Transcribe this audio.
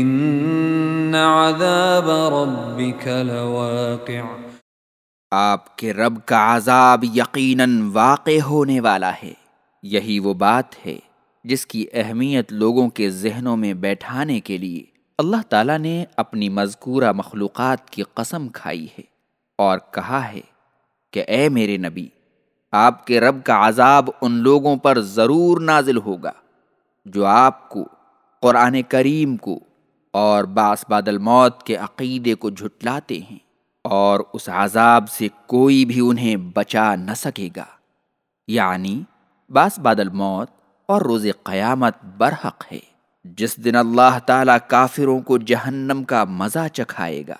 ان عذاب ربك لواقع. آپ کے رب کا عذاب یقیناً واقع ہونے والا ہے۔ یہی وہ بات ہے جس کی اہمیت لوگوں کے ذہنوں میں بیٹھانے کے لیے اللہ تعالیٰ نے اپنی مذکورہ مخلوقات کی قسم کھائی ہے اور کہا ہے کہ اے میرے نبی، آپ کے رب کا عذاب ان لوگوں پر ضرور نازل ہوگا جو آپ کو، قرآن کریم کو اور باس بادل موت کے عقیدے کو جھٹلاتے ہیں اور اس عذاب سے کوئی بھی انہیں بچا نہ سکے گا۔ یعنی باس بادل موت اور روز قیامت برحق ہے، جس دن اللہ تعالیٰ کافروں کو جہنم کا مزہ چکھائے گا۔